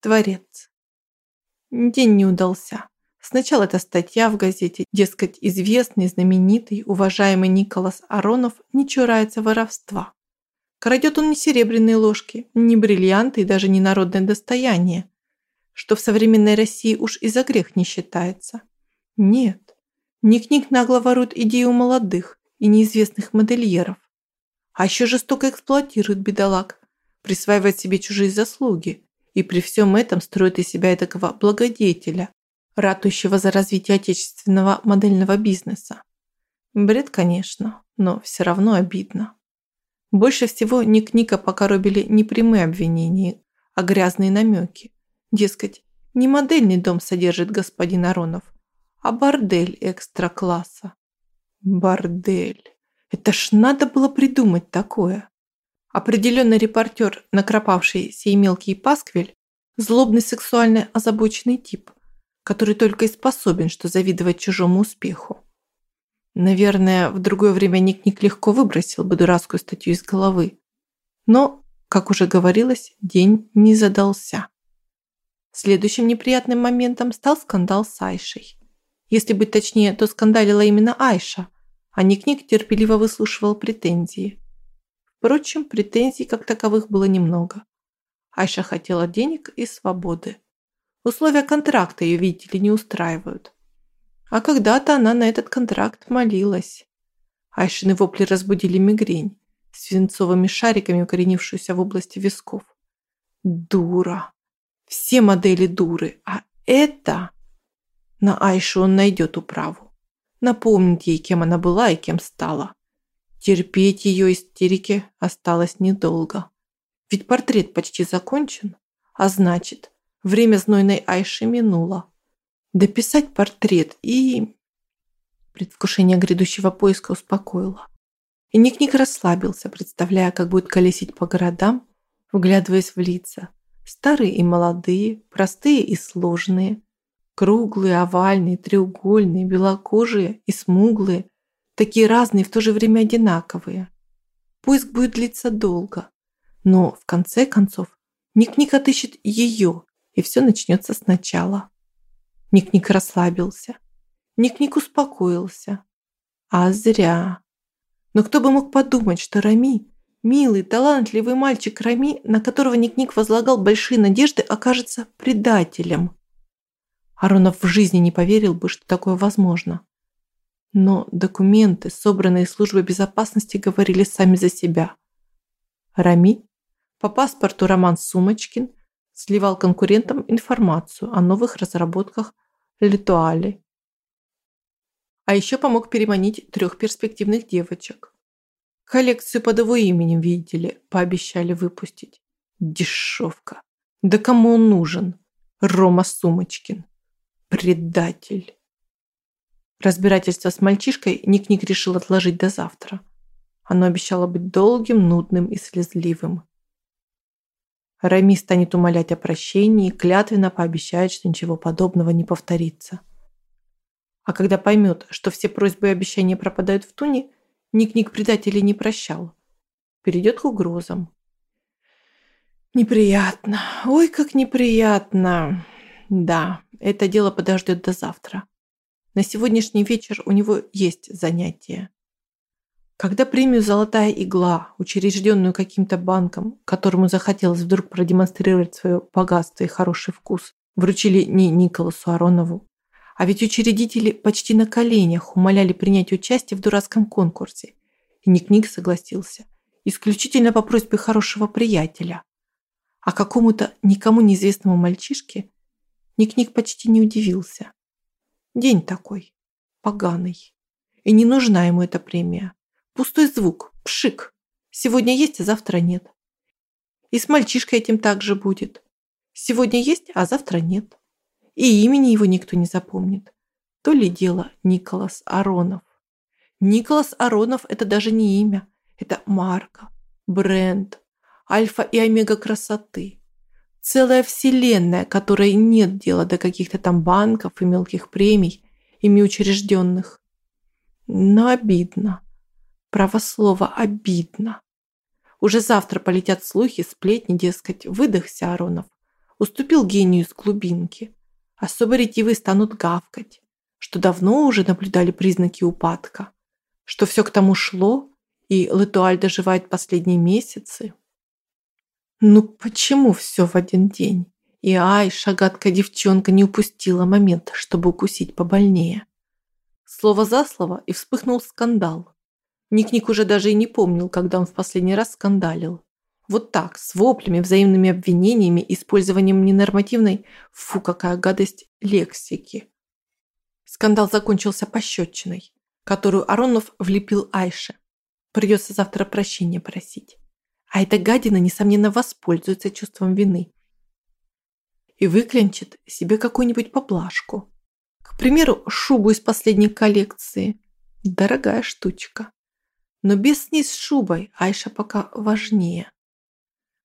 Творец. День не удался. Сначала эта статья в газете, дескать, известный, знаменитый, уважаемый Николас Аронов не чурается воровства. Крадет он не серебряные ложки, не бриллианты и даже не народное достояние, что в современной России уж и за грех не считается. Нет, Ник-Ник нагло ворует идею молодых и неизвестных модельеров. А еще жестоко эксплуатирует бедолаг, присваивает себе чужие заслуги и при всем этом строит из себя такого благодетеля, ратующего за развитие отечественного модельного бизнеса. Бред, конечно, но все равно обидно. Больше всего Ник Ника покоробили не прямые обвинения, а грязные намеки. Дескать, не модельный дом содержит господин Аронов, а бордель экстра-класса. Бордель. Это ж надо было придумать такое. Определенный репортер, накропавший сей мелкий пасквиль, злобный сексуальный озабоченный тип, который только и способен, что завидовать чужому успеху. Наверное, в другое время Ник-Ник легко выбросил бы дурацкую статью из головы. Но, как уже говорилось, день не задался. Следующим неприятным моментом стал скандал с Айшей. Если быть точнее, то скандалила именно Айша, а Ник-Ник терпеливо выслушивал претензии. Впрочем, претензий как таковых было немного. Айша хотела денег и свободы. Условия контракта ее, видите ли, не устраивают. А когда-то она на этот контракт молилась. Айшины вопли разбудили мигрень, свинцовыми шариками укоренившуюся в области висков. Дура. Все модели дуры. А это... На Айшу он найдет управу. Напомнит ей, кем она была и кем стала. Терпеть ее истерики осталось недолго. Ведь портрет почти закончен, а значит, время знойной Айши минуло. Дописать портрет и... Предвкушение грядущего поиска успокоило. И Ник-Ник расслабился, представляя, как будет колесить по городам, вглядываясь в лица. Старые и молодые, простые и сложные, круглые, овальные, треугольные, белокожие и смуглые – такие разные, в то же время одинаковые. Поиск будет длиться долго, но в конце концов Ник-Ник отыщет ее, и все начнется сначала. Ник-Ник расслабился. Ник-Ник успокоился. А зря. Но кто бы мог подумать, что Рами, милый, талантливый мальчик Рами, на которого Ник-Ник возлагал большие надежды, окажется предателем. Аронов в жизни не поверил бы, что такое возможно. Но документы, собранные службой безопасности, говорили сами за себя. Рами по паспорту Роман Сумочкин сливал конкурентам информацию о новых разработках Литуали. А еще помог переманить трех перспективных девочек. Коллекцию под его именем, видите ли, пообещали выпустить. Дешевка. Да кому он нужен? Рома Сумочкин. Предатель. Разбирательство с мальчишкой Ник-Ник решил отложить до завтра. Оно обещало быть долгим, нудным и слезливым. Рами станет умолять о прощении и клятвенно пообещает, что ничего подобного не повторится. А когда поймет, что все просьбы и обещания пропадают в туне, Ник-Ник предателей не прощал. Перейдет к угрозам. Неприятно. Ой, как неприятно. Да, это дело подождет до завтра. На сегодняшний вечер у него есть занятие. Когда премию «Золотая игла», учрежденную каким-то банком, которому захотелось вдруг продемонстрировать свое богатство и хороший вкус, вручили не Николасу Аронову, а ведь учредители почти на коленях умоляли принять участие в дурацком конкурсе. И Ник-Ник согласился. Исключительно по просьбе хорошего приятеля. А какому-то никому неизвестному мальчишке Ник-Ник почти не удивился. День такой, поганый. И не нужна ему эта премия. Пустой звук, пшик. Сегодня есть, а завтра нет. И с мальчишкой этим также будет. Сегодня есть, а завтра нет. И имени его никто не запомнит. То ли дело Николас Аронов. Николас Аронов – это даже не имя. Это марка, бренд, альфа и омега красоты. Целая вселенная, которой нет дела до каких-то там банков и мелких премий, ими учрежденных. Но обидно. Право слово, обидно. Уже завтра полетят слухи, сплетни, дескать, выдохся, Аронов. уступил гению из глубинки. Особо ретивые станут гавкать, что давно уже наблюдали признаки упадка, что все к тому шло, и Летуаль доживает последние месяцы. Ну почему все в один день? И ай, шагатка девчонка не упустила момент, чтобы укусить побольнее. Слово за слово, и вспыхнул скандал. Ник-Ник уже даже и не помнил, когда он в последний раз скандалил. Вот так, с воплями, взаимными обвинениями, использованием ненормативной, фу, какая гадость, лексики. Скандал закончился пощечиной, которую Аронов влепил Айше. Придется завтра прощения просить. А эта гадина, несомненно, воспользуется чувством вины. И выклянчит себе какую-нибудь поблажку. К примеру, шубу из последней коллекции. Дорогая штучка. Но без с с шубой Айша пока важнее.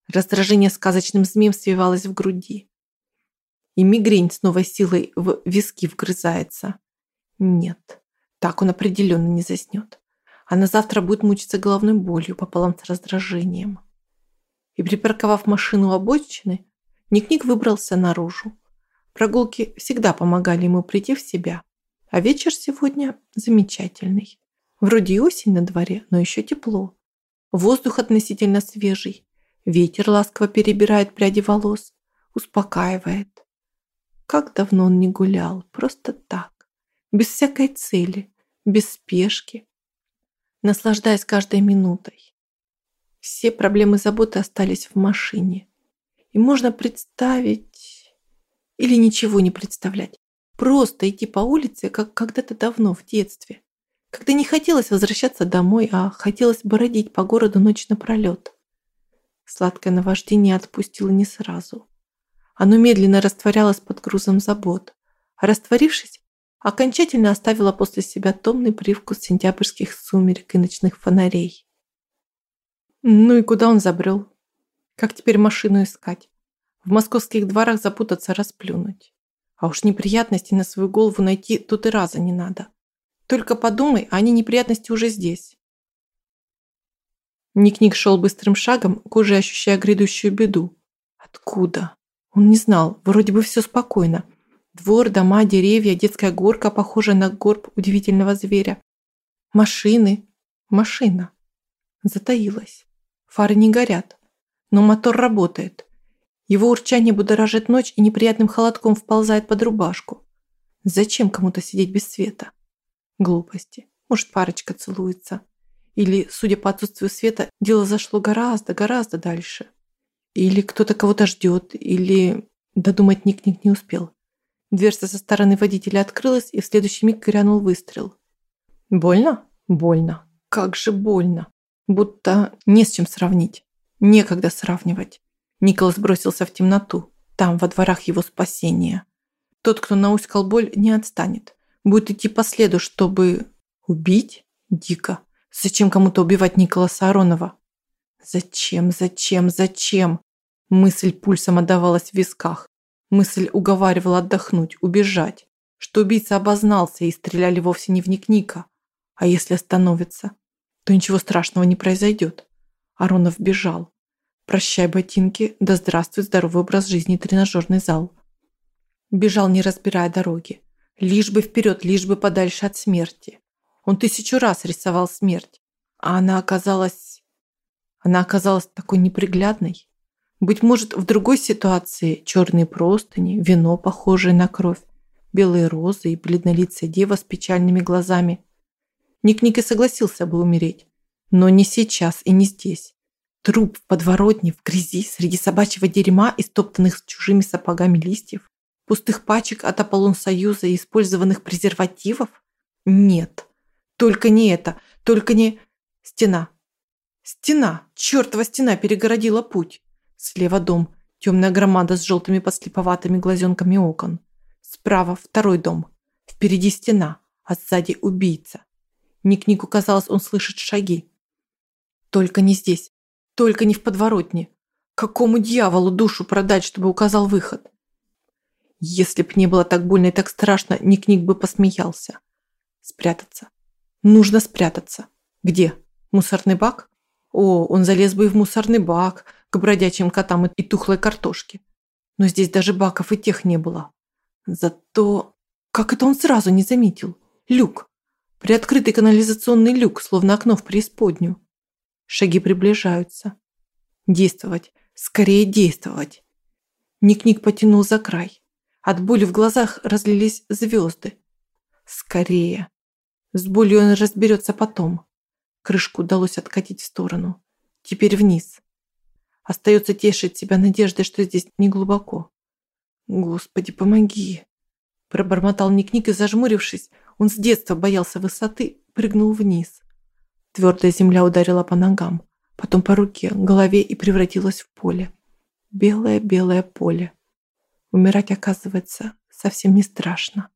Раздражение сказочным змеем свивалось в груди. И мигрень с новой силой в виски вгрызается. Нет, так он определенно не заснет. А на завтра будет мучиться головной болью пополам с раздражением. И припарковав машину у обочины, Ник-Ник выбрался наружу. Прогулки всегда помогали ему прийти в себя. А вечер сегодня замечательный. Вроде и осень на дворе, но еще тепло. Воздух относительно свежий. Ветер ласково перебирает пряди волос, успокаивает. Как давно он не гулял, просто так, без всякой цели, без спешки, наслаждаясь каждой минутой. Все проблемы заботы остались в машине. И можно представить или ничего не представлять. Просто идти по улице, как когда-то давно, в детстве. Когда не хотелось возвращаться домой, а хотелось бродить по городу ночь напролет. Сладкое наваждение отпустило не сразу. Оно медленно растворялось под грузом забот, а растворившись, окончательно оставило после себя томный привкус сентябрьских сумерек и ночных фонарей. Ну и куда он забрел? Как теперь машину искать? В московских дворах запутаться, расплюнуть. А уж неприятности на свою голову найти тут и раза не надо. Только подумай, а они неприятности уже здесь. Ник-Ник шел быстрым шагом, кожей ощущая грядущую беду. Откуда? Он не знал, вроде бы все спокойно. Двор, дома, деревья, детская горка, похожая на горб удивительного зверя. Машины. Машина. Затаилась. Фары не горят. Но мотор работает. Его урчание будоражит ночь и неприятным холодком вползает под рубашку. Зачем кому-то сидеть без света? Глупости. Может, парочка целуется. Или, судя по отсутствию света, дело зашло гораздо, гораздо дальше. Или кто-то кого-то ждет, или... Додумать Ник-Ник не успел. Дверца со стороны водителя открылась, и в следующий миг грянул выстрел. Больно? Больно. Как же больно. Будто не с чем сравнить. Некогда сравнивать. Николас бросился в темноту. Там, во дворах его спасения. Тот, кто науськал боль, не отстанет. Будет идти по следу, чтобы... Убить? Дико. Зачем кому-то убивать Николаса Аронова? Зачем, зачем, зачем? Мысль пульсом отдавалась в висках. Мысль уговаривала отдохнуть, убежать. Что убийца обознался и стреляли вовсе не в Ник-Ника. А если остановится, то ничего страшного не произойдет. Аронов бежал. Прощай, ботинки, да здравствуй здоровый образ жизни тренажерный зал. Бежал, не разбирая дороги. Лишь бы вперед, лишь бы подальше от смерти. Он тысячу раз рисовал смерть, а она оказалась... Она оказалась такой неприглядной. Быть может, в другой ситуации черные простыни, вино, похожее на кровь, белые розы и бледнолицая дева с печальными глазами. Ник-Ник и согласился бы умереть. Но не сейчас и не здесь. Труп в подворотне, в грязи, среди собачьего дерьма и стоптанных чужими сапогами листьев, пустых пачек от Аполлон Союза и использованных презервативов? Нет. Только не это, только не... Стена. Стена, чертова стена перегородила путь. Слева дом, темная громада с желтыми подслеповатыми глазенками окон. Справа второй дом. Впереди стена, а сзади убийца. Ник-Нику казалось, он слышит шаги. Только не здесь, только не в подворотне. Какому дьяволу душу продать, чтобы указал выход? Если б не было так больно и так страшно, Ник-Ник бы посмеялся. Спрятаться. Нужно спрятаться. Где? Мусорный бак? О, он залез бы и в мусорный бак, к бродячим котам и тухлой картошке. Но здесь даже баков и тех не было. Зато... Как это он сразу не заметил? Люк. Приоткрытый канализационный люк, словно окно в преисподнюю. Шаги приближаются. Действовать. Скорее действовать. Ник-Ник потянул за край. От боли в глазах разлились звезды. Скорее. С болью он разберется потом. Крышку удалось откатить в сторону. Теперь вниз. Остается тешить себя надеждой, что здесь не глубоко. Господи, помоги. Пробормотал Ник-Ник и, зажмурившись, он с детства боялся высоты, прыгнул вниз. Твердая земля ударила по ногам, потом по руке, голове и превратилась в поле. Белое-белое поле. Умирать, оказывается, совсем не страшно.